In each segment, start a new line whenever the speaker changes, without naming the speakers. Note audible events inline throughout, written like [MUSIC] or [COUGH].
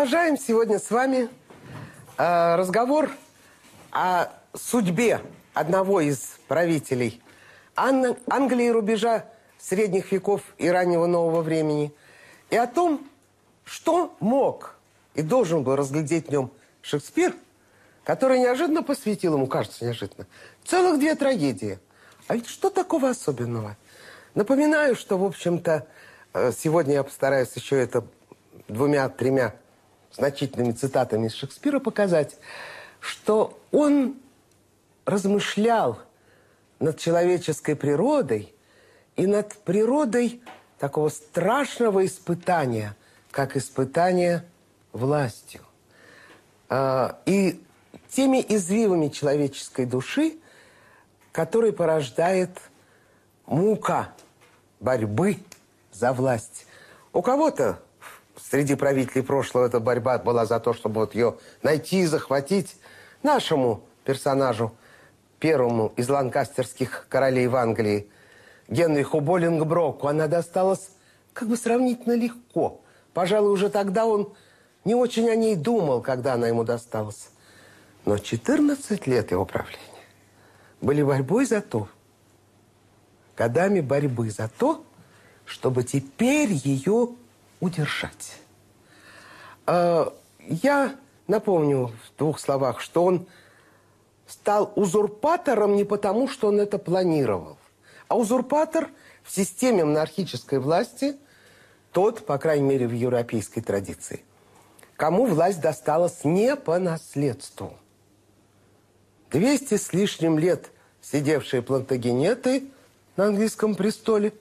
Продолжаем сегодня с вами э, разговор о судьбе одного из правителей Ан- Англии рубежа средних веков и раннего нового времени и о том, что мог и должен был разглядеть в нем Шекспир, который неожиданно посвятил ему, кажется, неожиданно, целых две трагедии. А ведь что такого особенного? Напоминаю, что, в общем-то, э, сегодня я постараюсь еще это двумя-тремя значительными цитатами из Шекспира показать, что он размышлял над человеческой природой и над природой такого страшного испытания, как испытание властью. А, И теми извивами человеческой души, которые порождает мука борьбы за власть. У кого-то среди правителей прошлого эта борьба была за то, чтобы вот ее найти и захватить. Нашему персонажу, первому из ланкастерских королей в Англии, Генриху Боллингброку, она досталась как бы сравнительно легко. Пожалуй, уже тогда он не очень о ней думал, когда она ему досталась. Но 14 лет его правления были борьбой за то, годами борьбы за то, чтобы теперь ее удержать. А, Я напомню в двух словах, что он стал узурпатором не потому, что он это планировал, а узурпатор в системе монархической власти тот, по крайней мере, в европейской традиции, кому власть досталась не по наследству. 200 с лишним лет сидевшие плантагенеты на английском престоле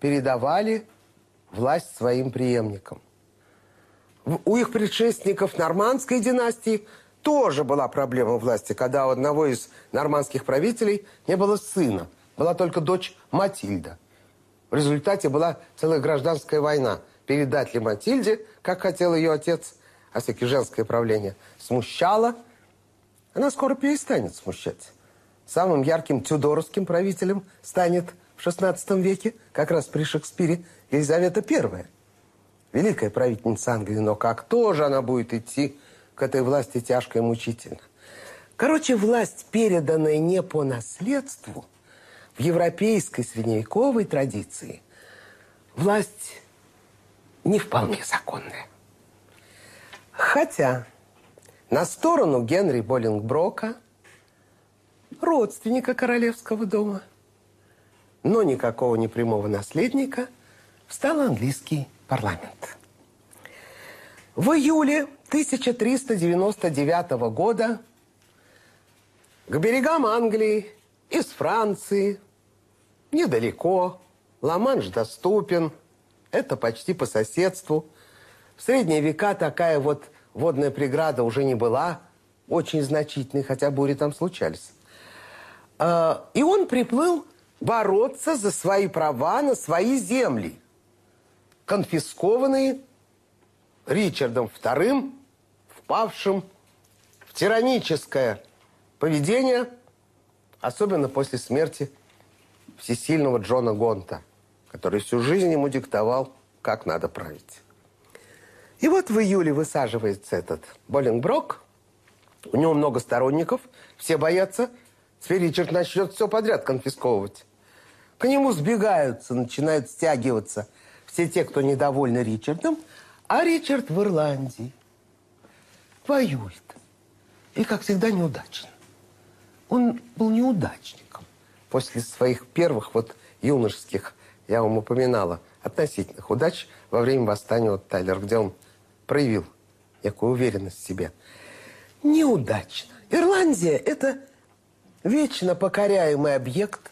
передавали власть своим преемникам. У их предшественников нормандской династии тоже была проблема власти, когда у одного из нормандских правителей не было сына, была только дочь Матильда. В результате была целая гражданская война. Передать ли Матильде, как хотел ее отец, а все-таки женское правление, смущало. Она скоро перестанет смущать. Самым ярким тюдоровским правителем станет в XVI веке, как раз при Шекспире, Елизавета I. Великая правительница Англии, но как тоже она будет идти к этой власти тяжко и мучительно. Короче, власть, переданная не по наследству, в европейской средневековой традиции, власть не вполне законная. Хотя на сторону Генри Боллингброка, родственника королевского дома, но никакого непрямого наследника, встал английский парламент. В июле 1399 года к берегам Англии из Франции, недалеко, Ла-Манш доступен, это почти по соседству. В средние века такая вот водная преграда уже не была очень значительной, хотя бури там случались. А, И он приплыл бороться за свои права на свои земли, конфискованные Ричардом II, впавшим в тираническое поведение, особенно после смерти всесильного Джона Гонта, который всю жизнь ему диктовал, как надо править. И вот в июле высаживается этот Боллингброк. У него много сторонников, все боятся, теперь Ричард начнет все подряд конфисковывать. К нему сбегаются, начинают стягиваться все те, кто недовольны Ричардом, а Ричард в Ирландии воюет. И, как всегда, неудачно. Он был неудачником. После своих первых вот юношеских, я вам упоминала, относительных удач во время восстания от Тайлер, где он проявил некую уверенность в себе. Неудачно. Ирландия – это вечно покоряемый объект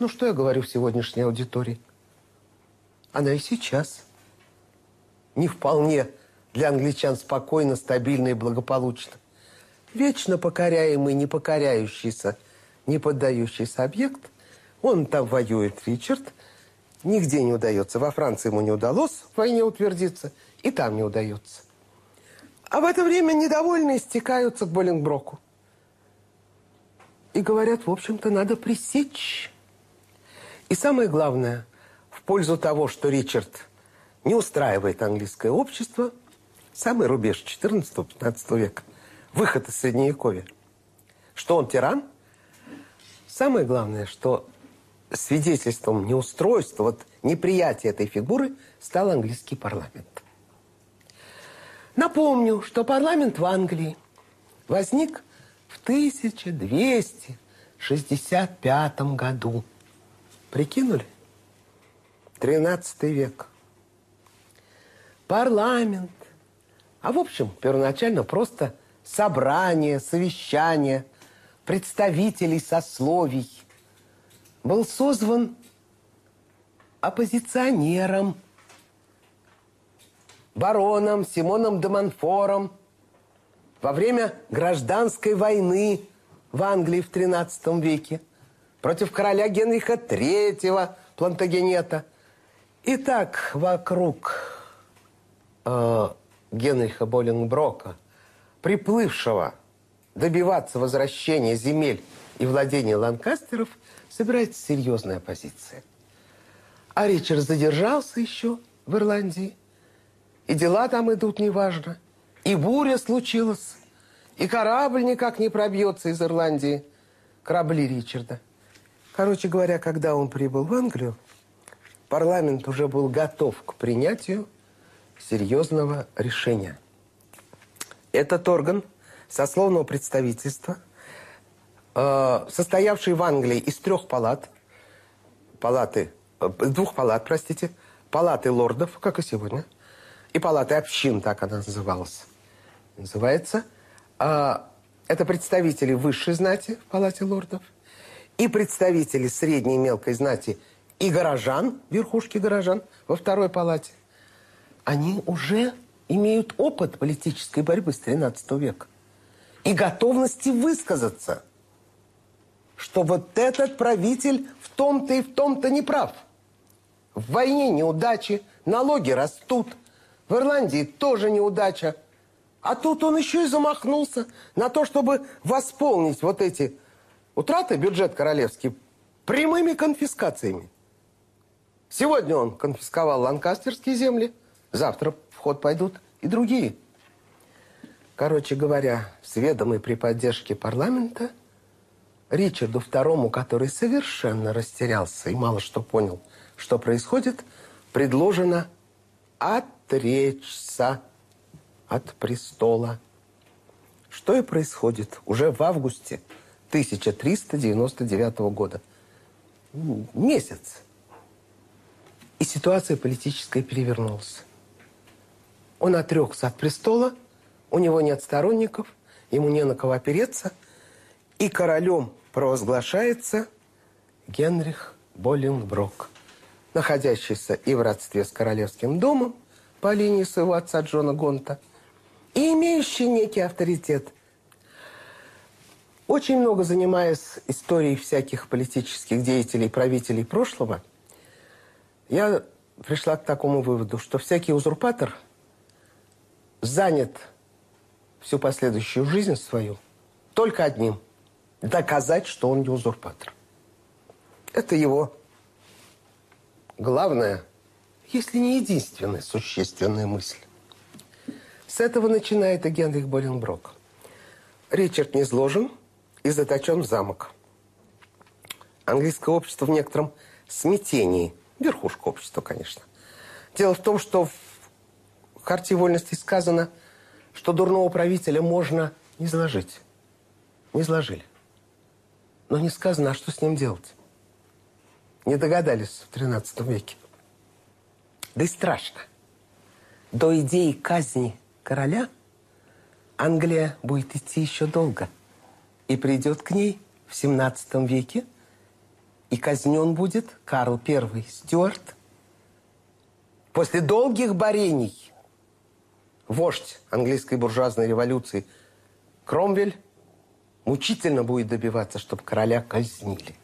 Ну, что я говорю сегодняшней аудитории? Она и сейчас не вполне для англичан спокойно, стабильно и благополучно. Вечно покоряемый, не покоряющийся, не поддающийся объект. Он там воюет, Ричард. Нигде не удается. Во Франции ему не удалось в войне утвердиться. И там не удается. А в это время недовольные стекаются к Боллингброку. И говорят, в общем-то, надо пресечь. И самое главное, пользу того, что Ричард не устраивает английское общество, самый рубеж 14-15 века, выход из Средневековья, что он тиран. Самое главное, что свидетельством неустройства, вот неприятия этой фигуры стал английский парламент. Напомню, что парламент в Англии возник в 1265 году. Прикинули? 13 век. Парламент. А в общем, первоначально просто собрание, совещание представителей сословий был созван оппозиционером, бароном Симоном де Монфором во время гражданской войны в Англии в XIII веке против короля Генриха III Плантагенета. Итак, вокруг э, Генриха Боллингброка, приплывшего добиваться возвращения земель и владения Ланкастеров, собирается серьезная оппозиция. А Ричард задержался еще в Ирландии. И дела там идут неважно. И буря случилась. И корабль никак не пробьется из Ирландии. Корабли Ричарда. Короче говоря, когда он прибыл в Англию, парламент уже был готов к принятию серьезного решения. Этот орган сословного представительства, э, состоявший в Англии из трех палат, палаты, э, двух палат, простите, палаты лордов, как и сегодня, и палаты общин, так она называлась, называется. Э, это представители высшей знати в палате лордов и представители средней и мелкой знати и горожан, верхушки горожан во второй палате они уже имеют опыт политической борьбы с 13 века и готовности высказаться, что вот этот правитель в том-то и в том-то не прав. В войне неудачи, налоги растут, в Ирландии тоже неудача. А тут он еще и замахнулся на то, чтобы восполнить вот эти утраты бюджет королевский прямыми конфискациями. Сегодня он конфисковал ланкастерские земли – Завтра в ход пойдут и другие. Короче говоря, с ведомой при поддержке парламента Ричарду II, который совершенно растерялся и мало что понял, что происходит, предложено отречься от престола. Что и происходит уже в августе 1399 года. Месяц. И ситуация политическая перевернулась. Он отрекся от престола, у него нет сторонников, ему не на кого опереться. И королем провозглашается Генрих Боллингброк, находящийся и в родстве с королевским домом по линии своего отца Джона Гонта, и имеющий некий авторитет. Очень много занимаясь историей всяких политических деятелей, правителей прошлого, я пришла к такому выводу, что всякий узурпатор – занят всю последующую жизнь свою только одним – доказать, что он не узурпатор. Это его главная, если не единственная существенная мысль. С этого начинает и Генрих Боленброк. Ричард не изложен и заточен в замок. Английское общество в некотором смятении. Верхушка общества, конечно. Дело в том, что в Харте вольности сказано, что дурного правителя можно не изложить. Не изложили. Но не сказано, а что с ним делать. Не догадались в 13 веке. Да и страшно. До идеи казни короля Англия будет идти еще долго. И придет к ней в 17 веке И казнен будет Карл I Стюарт. После долгих борений вождь английской буржуазной революции Кромвель мучительно будет добиваться, чтобы короля казнили.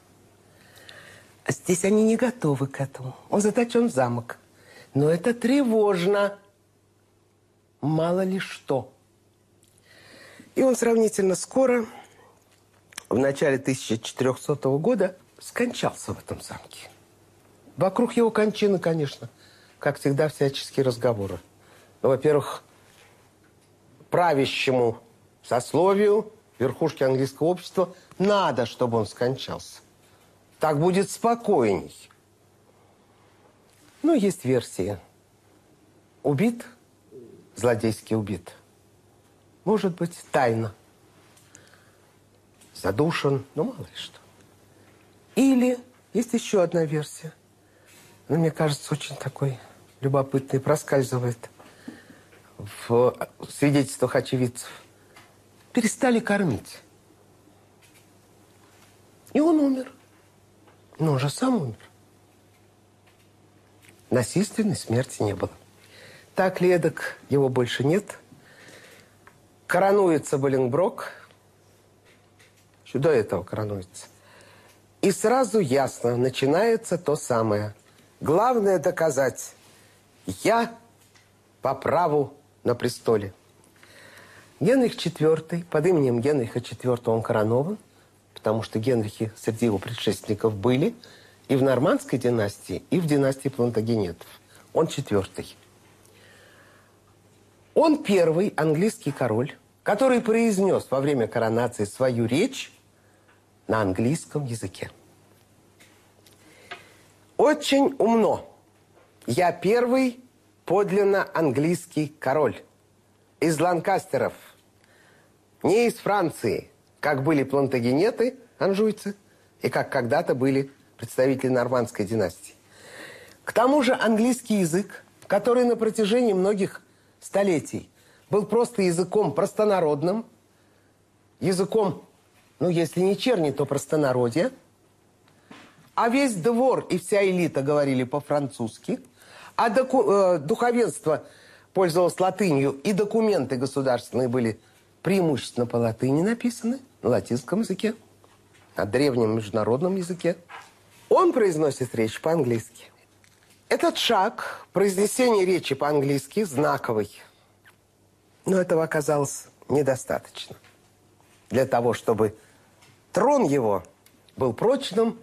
А здесь они не готовы к этому. Он заточен в замок. Но это тревожно. Мало ли что. И он сравнительно скоро, в начале 1400 года, скончался в этом замке. Вокруг его кончины, конечно, как всегда, всяческие разговоры. Ну, во-первых, правящему сословию, верхушке английского общества, надо, чтобы он скончался. Так будет спокойней. Ну, есть версия. Убит, злодейски убит. Может быть, тайно. Задушен, ну, мало ли что. Или есть еще одна версия. Но мне кажется, очень такой любопытный, проскальзывает в свидетельствах очевидцев. Перестали кормить. И он умер. Но он же сам умер. Насильственной смерти не было. Так ли эдак его больше нет? Коронуется Боленброк. Еще до этого коронуется. И сразу ясно, начинается то самое. Главное доказать. Я по праву на престоле. Генрих IV, под именем Генриха IV он коронован, потому что Генрихи среди его предшественников были и в нормандской династии, и в династии Плантагенетов. Он четвертый. Он первый английский король, который произнес во время коронации свою речь на английском языке. Очень умно. Я первый подлинно английский король. Из Ланкастеров. Не из Франции, как были плантагенеты, анжуйцы, и как когда-то были представители нормандской династии. К тому же английский язык, который на протяжении многих столетий был просто языком простонародным, языком, ну, если не черни, то простонародье, а весь двор и вся элита говорили по-французски, а доку э, духовенство пользовалось латынью, и документы государственные были преимущественно по латыни написаны, на латинском языке, на древнем международном языке. Он произносит речь по-английски. Этот шаг, произнесение речи по-английски, знаковый. Но этого оказалось недостаточно. Для того, чтобы трон его был прочным,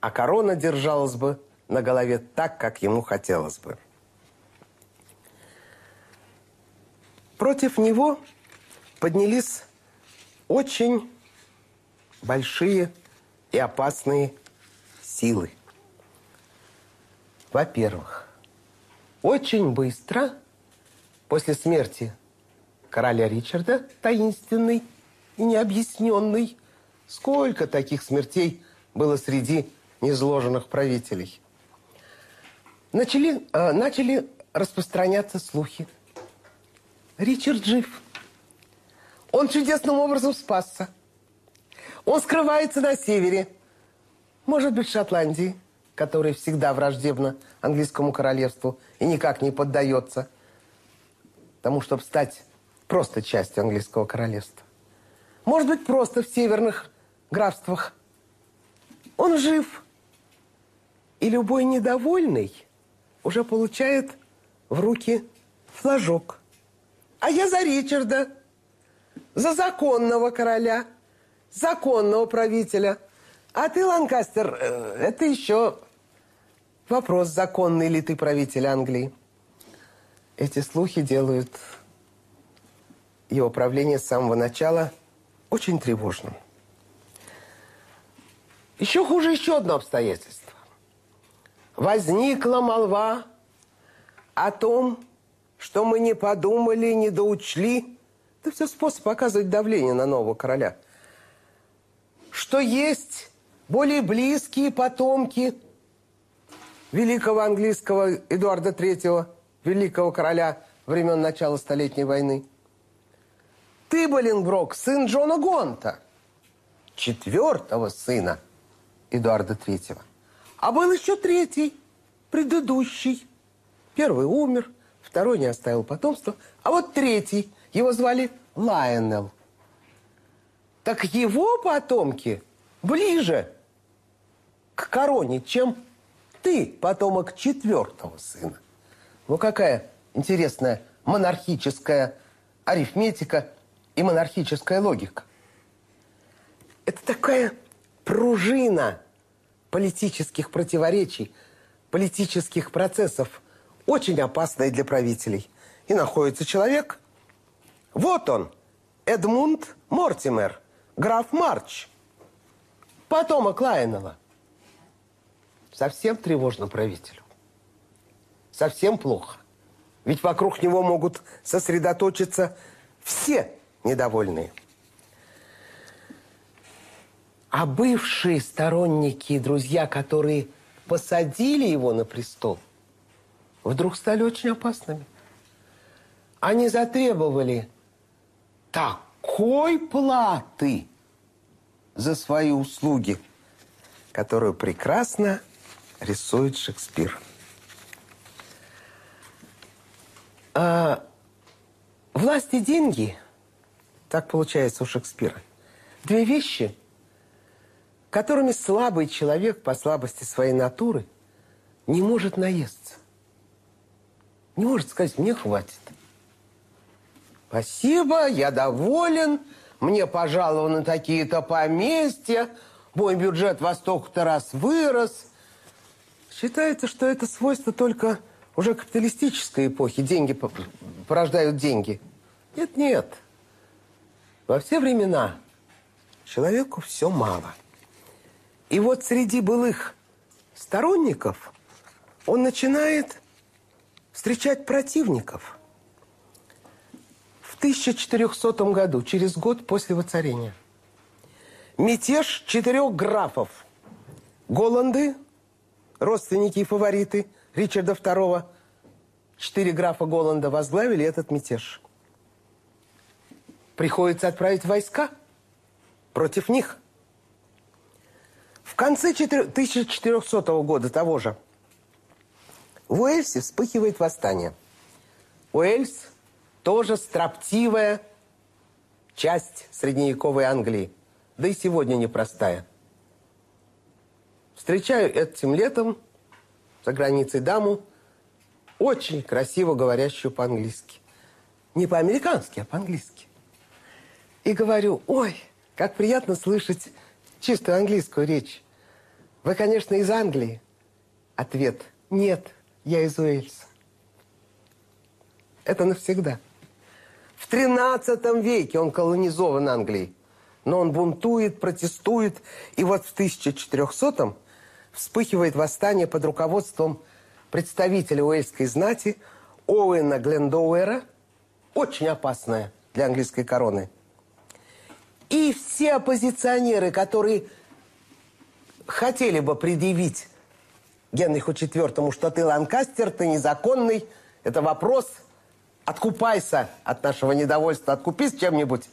а корона держалась бы на голове так, как ему хотелось бы. Против него поднялись очень большие и опасные силы. Во-первых, очень быстро после смерти короля Ричарда, таинственный и необъясненный, сколько таких смертей было среди незложенных правителей. Начали, э, начали распространяться слухи. Ричард жив. Он чудесным образом спасся. Он скрывается на севере. Может быть, Шотландии, которая всегда враждебна английскому королевству и никак не поддается тому, чтобы стать просто частью английского королевства. Может быть, просто в северных графствах. Он жив. И любой недовольный уже получает в руки флажок. А я за Ричарда, за законного короля, законного правителя – а ты, Ланкастер, э, это еще вопрос, законный ли ты правитель Англии. Эти слухи делают его правление с самого начала очень тревожным. Еще хуже еще одно обстоятельство. Возникла молва о том, что мы не подумали, не доучли. Это все способ оказывать давление на нового короля. Что есть более близкие потомки великого английского Эдуарда III, великого короля времен начала Столетней войны. Ты, Боленброк, сын Джона Гонта, четвертого сына Эдуарда Третьего. А был еще третий, предыдущий. Первый умер, второй не оставил потомства. А вот третий, его звали Лайонел. Так его потомки ближе к короне, чем ты, потомок четвертого сына. Ну, какая интересная монархическая арифметика и монархическая логика. Это такая пружина политических противоречий, политических процессов, очень опасная для правителей. И находится человек, вот он, Эдмунд Мортимер, граф Марч, потомок Лайонела. Совсем тревожно правителю. Совсем плохо. Ведь вокруг него могут сосредоточиться все недовольные. А бывшие сторонники и друзья, которые посадили его на престол, вдруг стали очень опасными. Они затребовали такой платы за свои услуги, которую прекрасно рисует Шекспир. А власть и деньги, так получается у Шекспира, две вещи – которыми слабый человек по слабости своей натуры не может наесться. Не может сказать, мне хватит. Спасибо, я доволен, мне пожалованы такие-то поместья, мой бюджет во столько-то раз вырос. Считается, что это свойство только уже капиталистической эпохи. Деньги порождают деньги. Нет, нет. Во все времена человеку все мало – и вот среди былых сторонников он начинает встречать противников. В 1400 году, через год после воцарения, мятеж четырех графов. Голланды, родственники и фавориты Ричарда II, четыре графа Голланда возглавили этот мятеж. Приходится отправить войска против них – в конце 1400 года того же в Уэльсе вспыхивает восстание. Уэльс тоже строптивая часть средневековой Англии, да и сегодня непростая. Встречаю этим летом за границей даму, очень красиво говорящую по-английски. Не по-американски, а по-английски. И говорю, ой, как приятно слышать чистую английскую речь. Вы, конечно, из Англии. Ответ – нет, я из Уэльса. Это навсегда. В 13 веке он колонизован Англией. Но он бунтует, протестует. И вот в 1400-м вспыхивает восстание под руководством представителя уэльской знати Оуэна Глендоуэра, очень опасное для английской короны. И все оппозиционеры, которые хотели бы предъявить Генриху IV, что ты ланкастер, ты незаконный, это вопрос, откупайся от нашего недовольства, откупись чем-нибудь.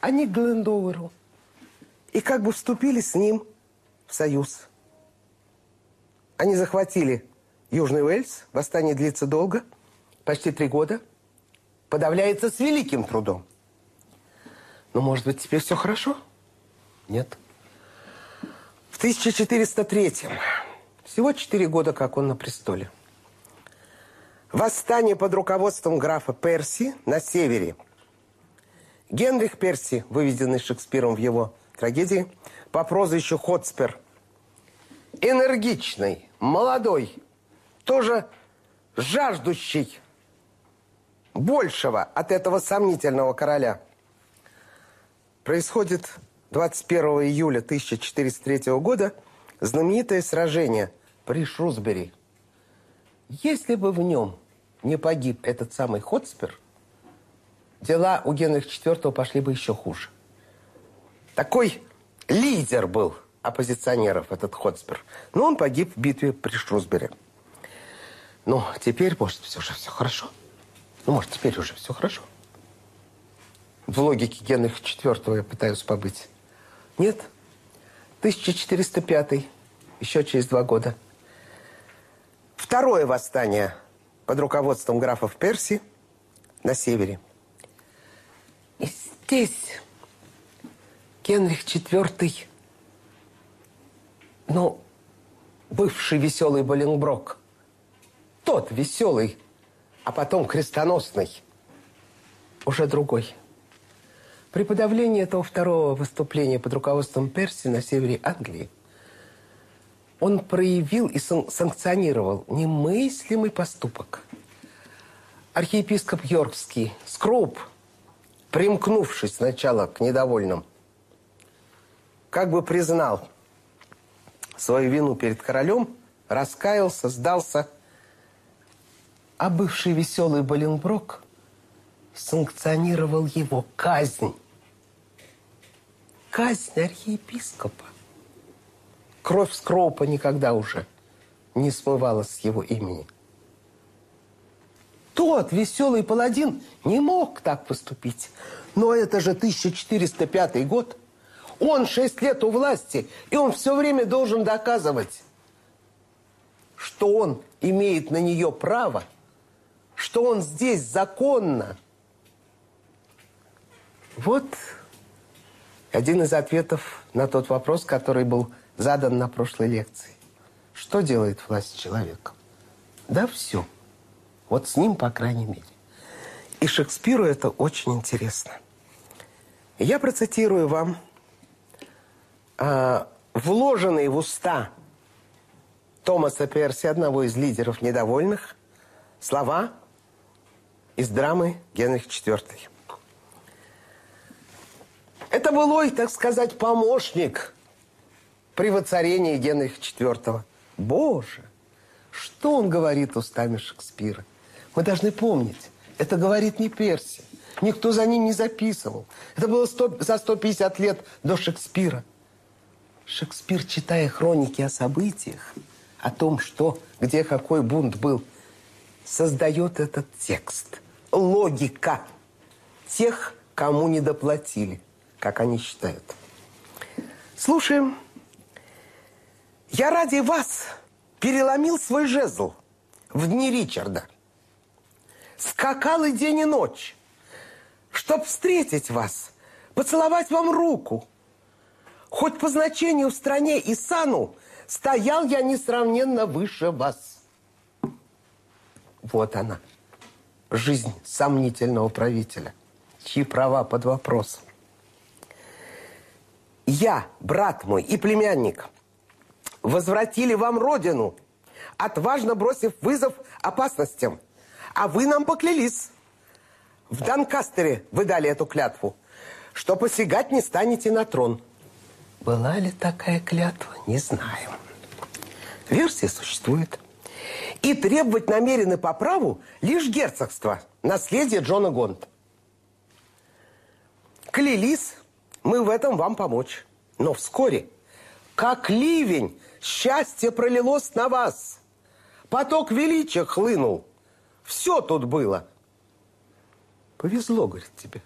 Они к Глендоуэру. И как бы вступили с ним в союз. Они захватили Южный Уэльс, восстание длится долго, почти три года, подавляется с великим трудом. Но, может быть, теперь все хорошо? Нет. В 1403 всего четыре года, как он на престоле. Восстание под руководством графа Перси на севере. Генрих Перси, выведенный Шекспиром в его трагедии, по прозвищу Хотспер, энергичный, молодой, тоже жаждущий большего от этого сомнительного короля. Происходит 21 июля 1403 года знаменитое сражение при Шрусбери. Если бы в нем не погиб этот самый Хотспер, дела у Генриха IV пошли бы еще хуже. Такой лидер был оппозиционеров, этот Хотспер. Но он погиб в битве при Шрусбери. Ну, теперь, может, все же все хорошо. Ну, может, теперь уже все хорошо. В логике Генриха IV я пытаюсь побыть. Нет. 1405. еще через два года. Второе восстание под руководством графов Перси на севере. И здесь Генрих IV, ну, бывший веселый Боленброк, тот веселый, а потом крестоносный, уже другой. При подавлении этого второго выступления под руководством Перси на севере Англии он проявил и санкционировал немыслимый поступок. Архиепископ Йоркский, Скроуп, примкнувшись сначала к недовольным, как бы признал свою вину перед королем, раскаялся, сдался, а бывший веселый Боленброк санкционировал его казнь. Казнь архиепископа. Кровь Скроупа никогда уже не смывалась с его имени. Тот веселый паладин не мог так поступить. Но это же 1405 год. Он шесть лет у власти, и он все время должен доказывать, что он имеет на нее право, что он здесь законно. Вот один из ответов на тот вопрос, который был задан на прошлой лекции. Что делает власть человека? Да все. Вот с ним, по крайней мере. И Шекспиру это очень интересно. Я процитирую вам э, вложенные в уста Томаса Перси, одного из лидеров недовольных, слова из драмы Генрих IV. Это былой, так сказать, помощник при воцарении Генриха IV. Боже, что он говорит устами Шекспира? Мы должны помнить, это говорит не Перси. Никто за ним не записывал. Это было 100, за 150 лет до Шекспира. Шекспир, читая хроники о событиях, о том, что, где какой бунт был, создает этот текст. Логика тех, кому не доплатили как они считают. Слушаем. Я ради вас переломил свой жезл в дни Ричарда. Скакал и день, и ночь, чтоб встретить вас, поцеловать вам руку. Хоть по значению в стране и сану стоял я несравненно выше вас. Вот она, жизнь сомнительного правителя, чьи права под вопросом я, брат мой и племянник, возвратили вам родину, отважно бросив вызов опасностям. А вы нам поклялись. В Донкастере вы дали эту клятву, что посягать не станете на трон. Была ли такая клятва, не знаем. Версия существует. И требовать намерены по праву лишь герцогство, наследие Джона Гонт. Клялись мы в этом вам помочь. Но вскоре, как ливень, счастье пролилось на вас. Поток величия хлынул. Все тут было. Повезло, говорит тебе.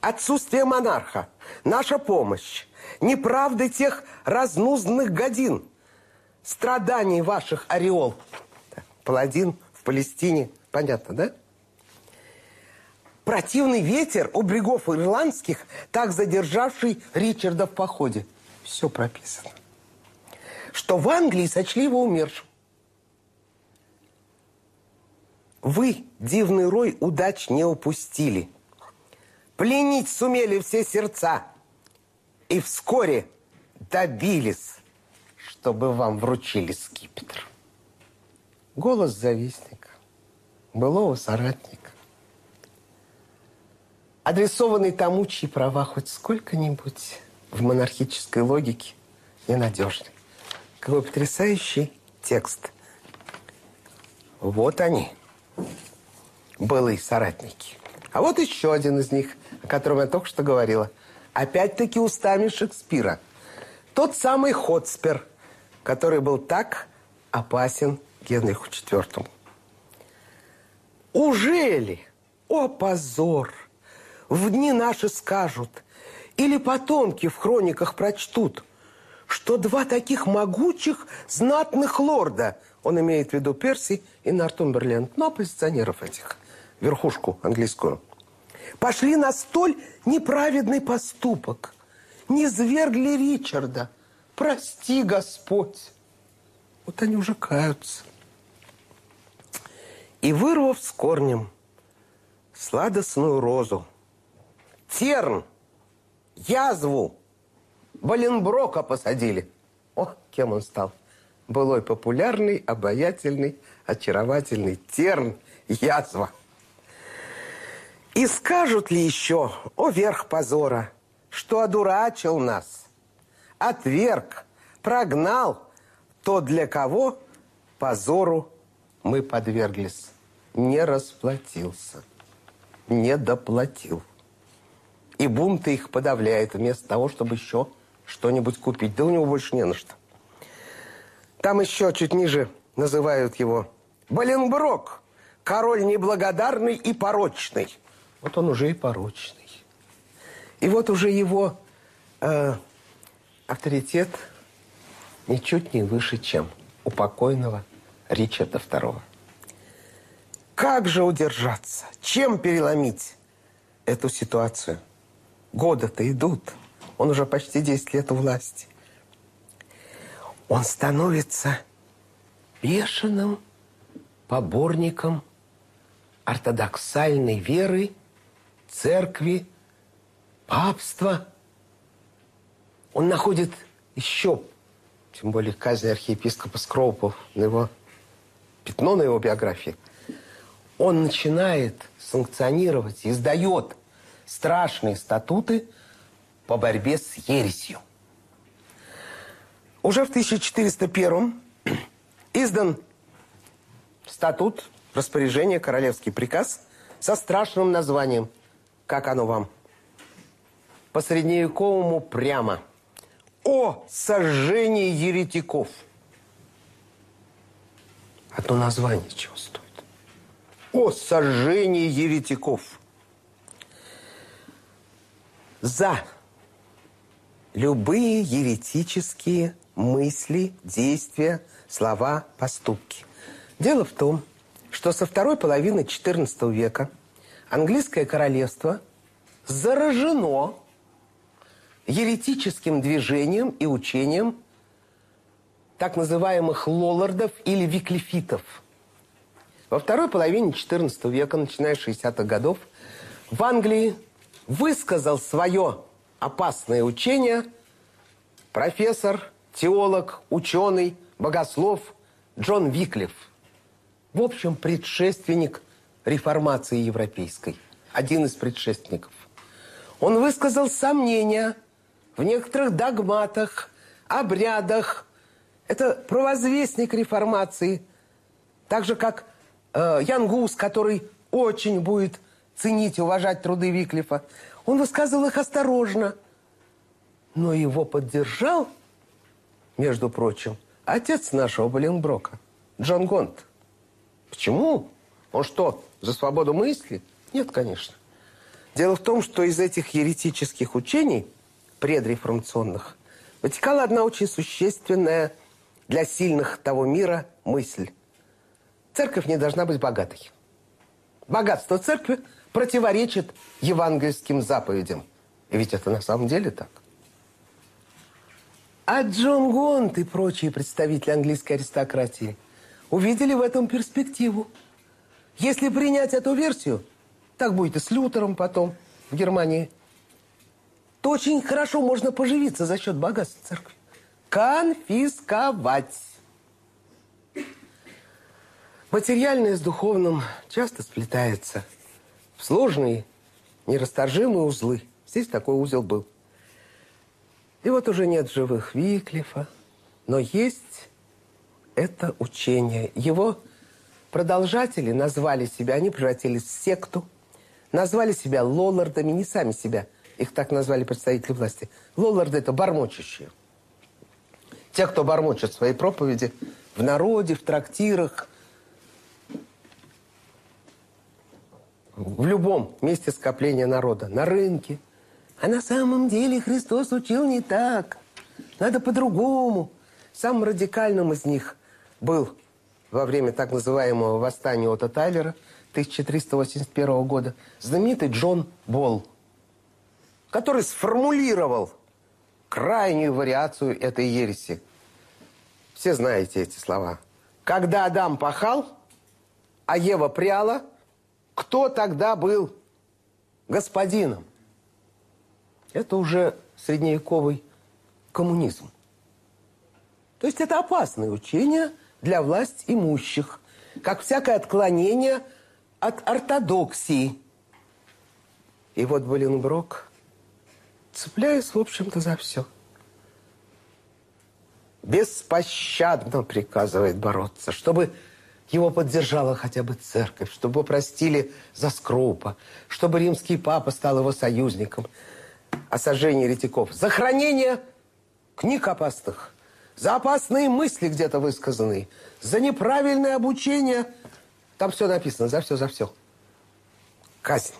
Отсутствие монарха, наша помощь, неправды тех разнузданных годин, страданий ваших ореол. Паладин в Палестине, понятно, да? Противный ветер у брегов ирландских, так задержавший Ричарда в походе. Все прописано. Что в Англии сочли его умершим. Вы, дивный рой, удач не упустили. Пленить сумели все сердца. И вскоре добились, чтобы вам вручили скипетр. Голос завистника, былого соратника адресованный тому, чьи права хоть сколько-нибудь в монархической логике ненадежны. Какой потрясающий текст. Вот они, былые соратники. А вот еще один из них, о котором я только что говорила. Опять-таки устами Шекспира. Тот самый Хотспер, который был так опасен Генриху IV. Ужели, о позор, в дни наши скажут, или потомки в хрониках прочтут, что два таких могучих, знатных лорда, он имеет в виду Перси и Нортумберленд, ну, оппозиционеров этих, верхушку английскую, пошли на столь неправедный поступок. Не звергли Ричарда. Прости, Господь. Вот они уже каются. И вырвав с корнем сладостную розу, терн, язву, Валенброка посадили. О, кем он стал? Былой популярный, обаятельный, очаровательный терн, язва. И скажут ли еще, о верх позора, что одурачил нас, отверг, прогнал, то для кого позору мы подверглись, не расплатился, не доплатил. И бунт их подавляет вместо того, чтобы еще что-нибудь купить. Да у него больше не на что. Там еще чуть ниже называют его Баленброк, король неблагодарный и порочный. Вот он уже и порочный. И вот уже его э, авторитет ничуть не выше, чем у покойного Ричарда II. Как же удержаться? Чем переломить эту ситуацию? Годы-то идут. Он уже почти 10 лет у власти. Он становится бешеным поборником ортодоксальной веры, церкви, папства. Он находит еще, тем более казнь архиепископа Скроупов, на его пятно на его биографии. Он начинает санкционировать, издает страшные статуты – по борьбе с ересью. Уже в 1401 издан статут, распоряжение, королевский приказ со страшным названием. Как оно вам? По средневековому прямо. О сожжении еретиков. Одно название чего стоит. О сожжении еретиков. За любые еретические мысли, действия, слова, поступки. Дело в том, что со второй половины XIV века английское королевство заражено еретическим движением и учением так называемых лоллардов или виклифитов. Во второй половине XIV века, начиная с 60-х годов, в Англии высказал свое опасное учение профессор, теолог, ученый, богослов Джон Виклиф. В общем, предшественник реформации европейской. Один из предшественников. Он высказал сомнения в некоторых догматах, обрядах. Это провозвестник реформации. Так же, как э, Ян Гус, который очень будет ценить и уважать труды Виклифа. Он высказывал их осторожно. Но его поддержал, между прочим, отец нашего Боленброка, Джон Гонт. Почему? Он что, за свободу мысли? Нет, конечно. Дело в том, что из этих еретических учений, предреформационных, вытекала одна очень существенная для сильных того мира мысль. Церковь не должна быть богатой. Богатство церкви противоречит евангельским заповедям. И ведь это на самом деле так. А Джон Гонт и прочие представители английской аристократии увидели в этом перспективу. Если принять эту версию, так будет и с Лютером потом в Германии, то очень хорошо можно поживиться за счет богатства церкви. Конфисковать. Материальное с духовным часто сплетается – сложные, нерасторжимые узлы. Здесь такой узел был. И вот уже нет живых Виклифа, но есть это учение. Его продолжатели назвали себя, они превратились в секту, назвали себя лоллардами, не сами себя, их так назвали представители власти. Лолларды – это бормочущие. Те, кто бормочет свои проповеди в народе, в трактирах – в любом месте скопления народа, на рынке. А на самом деле Христос учил не так. Надо по-другому. Самым радикальным из них был во время так называемого восстания Ота Тайлера 1381 года знаменитый Джон Болл, который сформулировал крайнюю вариацию этой ереси. Все знаете эти слова. Когда Адам пахал, а Ева пряла, кто тогда был господином? Это уже средневековый коммунизм. То есть это опасное учение для власть имущих, как всякое отклонение от ортодоксии. И вот Боленброк, цепляясь, в общем-то, за все, беспощадно приказывает бороться, чтобы его поддержала хотя бы церковь, чтобы простили за скрупа, чтобы римский папа стал его союзником. О сожжении еретиков. За хранение книг опасных, за опасные мысли где-то высказанные, за неправильное обучение. Там все написано, за все, за все. Казнь.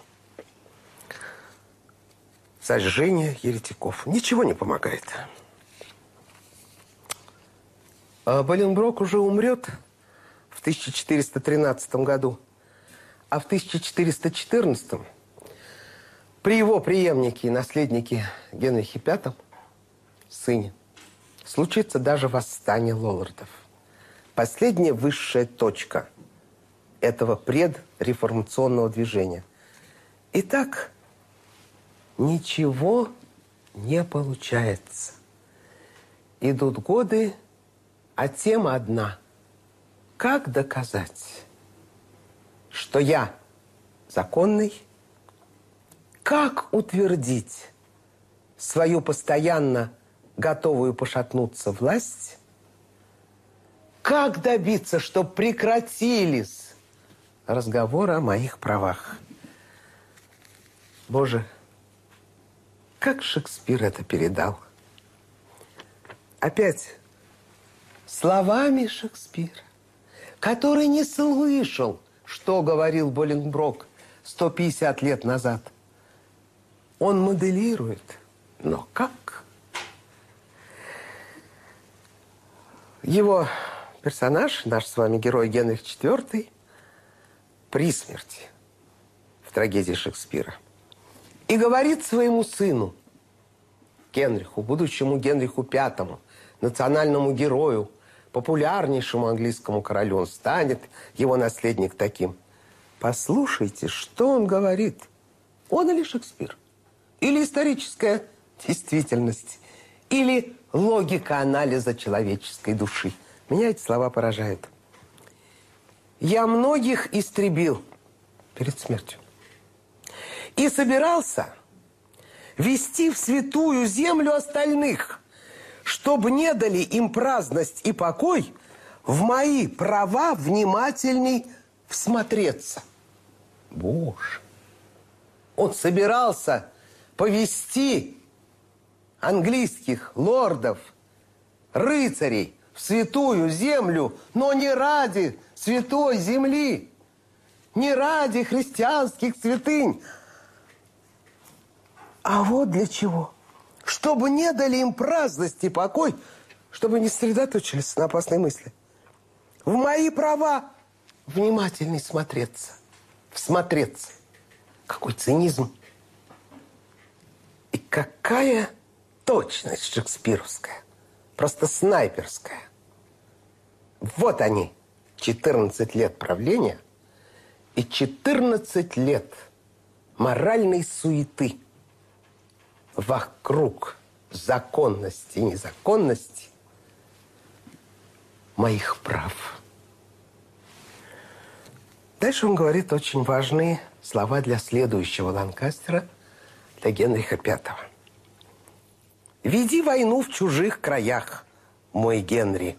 Сожжение еретиков. Ничего не помогает. А Боленброк уже умрет 1413 году, а в 1414 при его преемнике и наследнике Генрихе V сыне, случится даже восстание лоллардов. Последняя высшая точка этого предреформационного движения. Итак, ничего не получается. Идут годы, а тема одна. Как доказать, что я законный? Как утвердить свою постоянно готовую пошатнуться власть, как добиться, чтобы прекратились разговоры о моих правах? Боже, как Шекспир это передал? Опять словами Шекспира, который не слышал, что говорил Боленброк 150 лет назад. Он моделирует, но как? Его персонаж, наш с вами герой Генрих IV, при смерти в трагедии Шекспира. И говорит своему сыну, Генриху, будущему Генриху V, национальному герою, популярнейшему английскому королю, он станет его наследник таким. Послушайте, что он говорит. Он или Шекспир? Или историческая действительность? Или логика анализа человеческой души. Меня эти слова поражают. Я многих истребил перед смертью. И собирался вести в святую землю остальных, чтобы не дали им праздность и покой в мои права внимательней всмотреться. Боже! Он собирался повести английских лордов, рыцарей в святую землю, но не ради святой земли, не ради христианских святынь, а вот для чего. Чтобы не дали им праздность и покой, чтобы не сосредоточились на опасной мысли. В мои права внимательней смотреться, всмотреться. Какой цинизм. И какая точность шекспировская, просто снайперская. Вот они, 14 лет правления и 14 лет моральной суеты вокруг законности и незаконности моих прав. Дальше он говорит очень важные слова для следующего Ланкастера, для Генриха Пятого. Веди войну в чужих краях, мой Генри.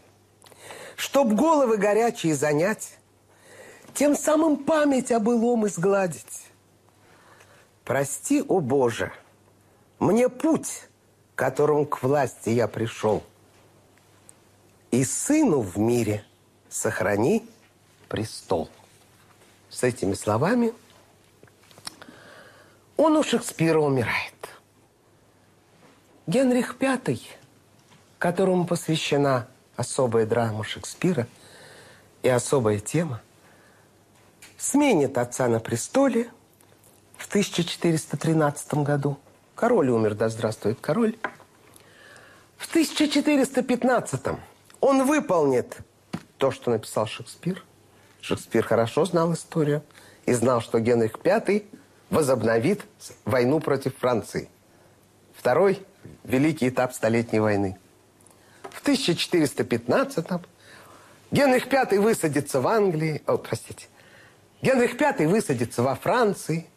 Чтоб головы горячие занять, тем самым память о былом изгладить. Прости, о Боже, мне путь, которым к власти я пришел. И сыну в мире сохрани престол. С этими словами он у Шекспира умирает. Генрих V которому посвящена особая драма Шекспира и особая тема, сменит отца на престоле в 1413 году. Король умер, да здравствует король. В 1415 он выполнит то, что написал Шекспир. Шекспир хорошо знал историю и знал, что Генрих V возобновит войну против Франции. Второй – великий этап Столетней войны. В 1415-м Генрих V высадится в Англии, о, простите, Генрих V высадится во Франции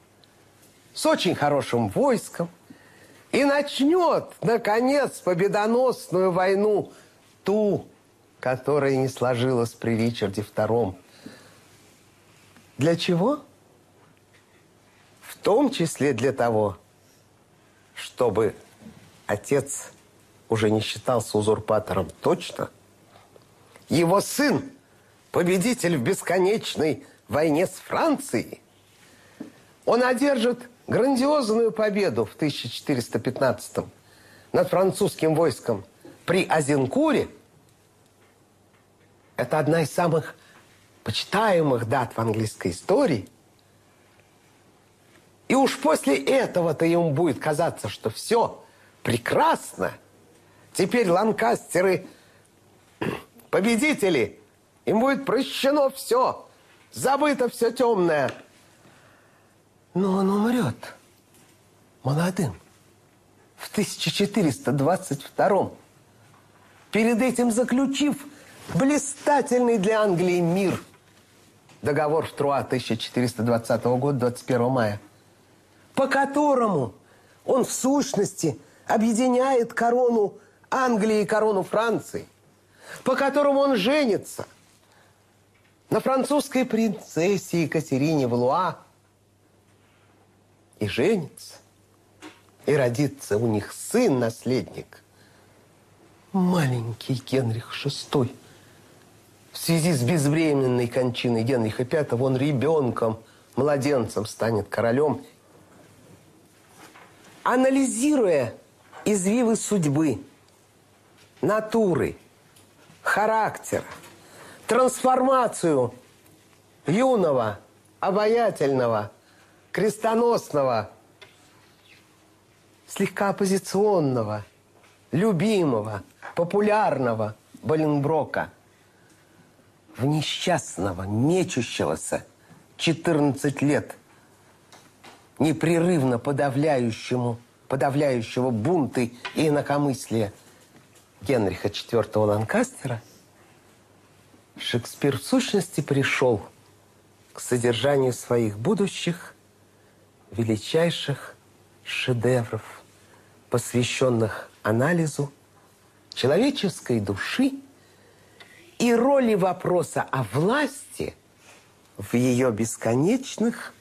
с очень хорошим войском и начнет, наконец, победоносную войну, ту, которая не сложилась при Ричарде II. Для чего? В том числе для того, чтобы отец уже не считался узурпатором точно, его сын, победитель в бесконечной войне с Францией, он одержит грандиозную победу в 1415 над французским войском при Азенкуре. Это одна из самых почитаемых дат в английской истории. И уж после этого-то ему будет казаться, что все прекрасно. Теперь ланкастеры [CLEARS THROAT] победители. Им будет прощено все. Забыто все темное. Но он умрет. Молодым в 1422 перед этим заключив блистательный для Англии мир. Договор в Труа 1420 года, 21 мая, по которому он в сущности объединяет корону Англии и корону Франции, по которому он женится на французской принцессе Екатерине Валуа и женится, и родится у них сын-наследник, маленький Генрих VI. В связи с безвременной кончиной Генриха V он ребенком, младенцем станет королем. Анализируя извивы судьбы, натуры, характера, трансформацию юного, обаятельного, крестоносного, слегка оппозиционного, любимого, популярного Боленброка в несчастного, мечущегося 14 лет, непрерывно подавляющему, подавляющего бунты и инакомыслия Генриха IV Ланкастера, Шекспир в сущности пришел к содержанию своих будущих величайших шедевров, посвященных анализу человеческой души и роли вопроса о власти в ее бесконечных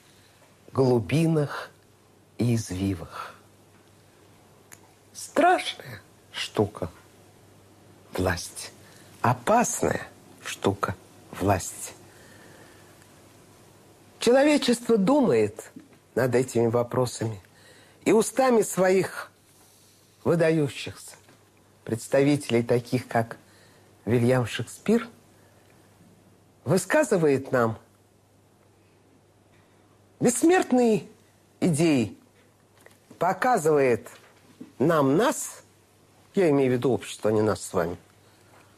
глубинах и извивах. Страшная штука – власть. Опасная штука – власть. Человечество думает над этими вопросами и устами своих выдающихся представителей, таких как Вильям Шекспир, высказывает нам бессмертные идеи, показывает нам нас, я имею в виду общество, а не нас с вами,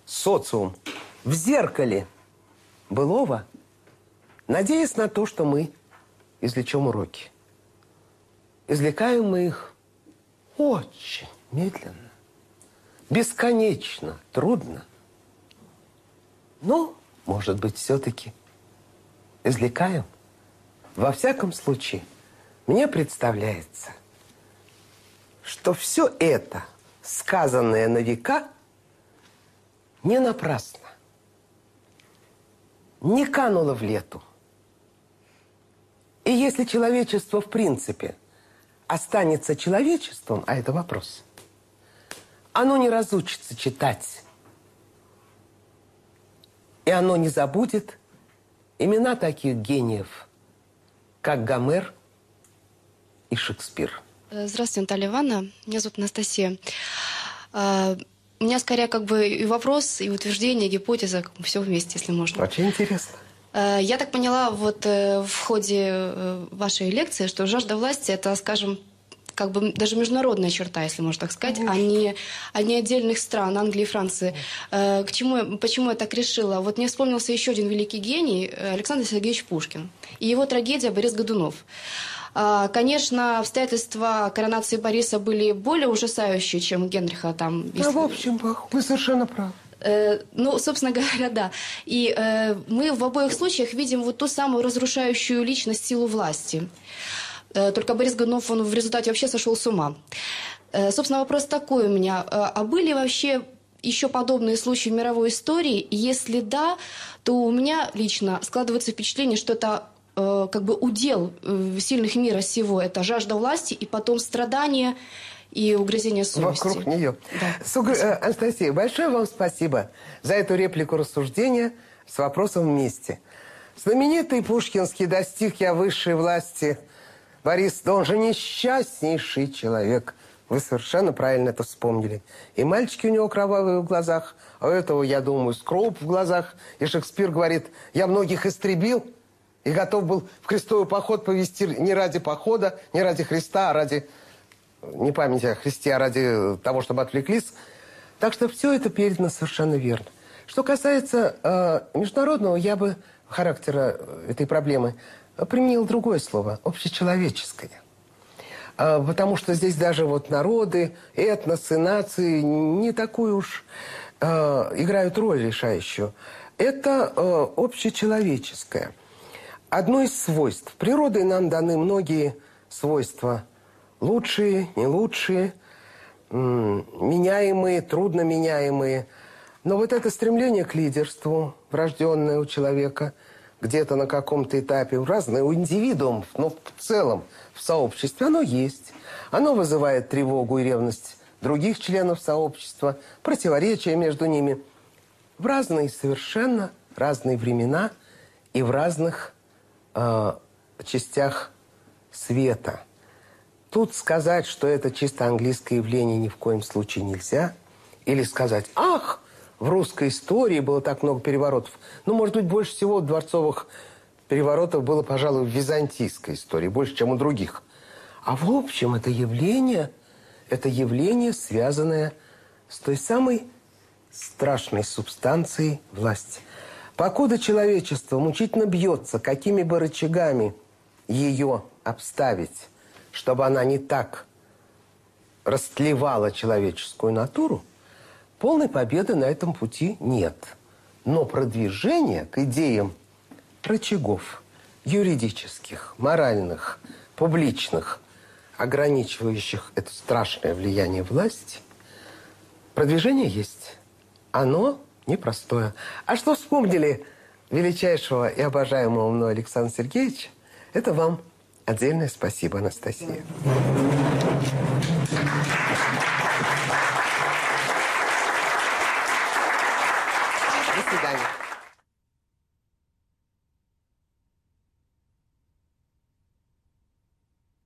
социум, в зеркале былого, надеясь на то, что мы извлечем уроки. Извлекаем мы их очень медленно, бесконечно, трудно. Но, может быть, все-таки извлекаем. Во всяком случае, мне представляется, что все это, сказанное на века, не напрасно, не кануло в лету. И если человечество в принципе останется человечеством, а это вопрос, оно не разучится читать. И оно не забудет имена таких гениев, как Гомер и Шекспир.
Здравствуйте, Наталья Ивановна. Меня зовут Анастасия. А, у меня скорее как бы и вопрос, и утверждение, и гипотеза, все вместе, если можно.
Очень интересно.
Э, я так поняла вот э, в ходе э, вашей лекции, что жажда власти – это, скажем, как бы даже международная черта, если можно так сказать, а не, а не отдельных стран, Англии и Франции. К чему, почему я так решила? Вот мне вспомнился еще один великий гений, Александр Сергеевич Пушкин. И его трагедия «Борис Годунов». Конечно, обстоятельства коронации Бориса были более ужасающие, чем Генриха там.
Ну, если... в общем, вы совершенно правы.
Э, ну, собственно [LAUGHS] говоря, да. И э, мы в обоих случаях видим вот ту самую разрушающую личность силу власти. Э, только Борис Годунов, он в результате вообще сошел с ума. Собственно, вопрос такой у меня. А были вообще еще подобные случаи в мировой истории? Если да, то у меня лично складывается впечатление, что это как бы удел сильных мира сего. Это жажда власти и потом страдания и угрызение совести.
Вокруг нее. Да. Суг... Э, Анастасия, большое вам спасибо за эту реплику рассуждения с вопросом вместе. Знаменитый пушкинский «Достиг я высшей власти» Борис, да он же несчастнейший человек. Вы совершенно правильно это вспомнили. И мальчики у него кровавые в глазах, а у этого, я думаю, скроп в глазах. И Шекспир говорит, я многих истребил и готов был в крестовый поход повести не ради похода, не ради Христа, а ради не памяти о Христе, а ради того, чтобы отвлеклись. Так что все это передано совершенно верно. Что касается э, международного, я бы характера этой проблемы применил другое слово – общечеловеческое. Э, потому что здесь даже вот народы, этносы, нации не такую уж э, играют роль решающую. Это э, общечеловеческое. Одно из свойств. Природой нам даны многие свойства – Лучшие, не лучшие, меняемые, трудно меняемые. Но вот это стремление к лидерству, врожденное у человека, где-то на каком-то этапе, разное у индивидуумов, но в целом в сообществе, оно есть. Оно вызывает тревогу и ревность других членов сообщества, противоречия между ними в разные совершенно разные времена и в разных э, частях света – Тут сказать, что это чисто английское явление ни в коем случае нельзя. Или сказать, ах, в русской истории было так много переворотов. Ну, может быть, больше всего дворцовых переворотов было, пожалуй, в византийской истории, больше, чем у других. А в общем, это явление, это явление, связанное с той самой страшной субстанцией власти. Покуда человечество мучительно бьется, какими бы рычагами ее обставить, чтобы она не так растлевала человеческую натуру, полной победы на этом пути нет. Но продвижение к идеям рычагов юридических, моральных, публичных, ограничивающих это страшное влияние власти, продвижение есть. Оно непростое. А что вспомнили величайшего и обожаемого мной Александра Сергеевича, это вам Отдельное спасибо, Анастасия.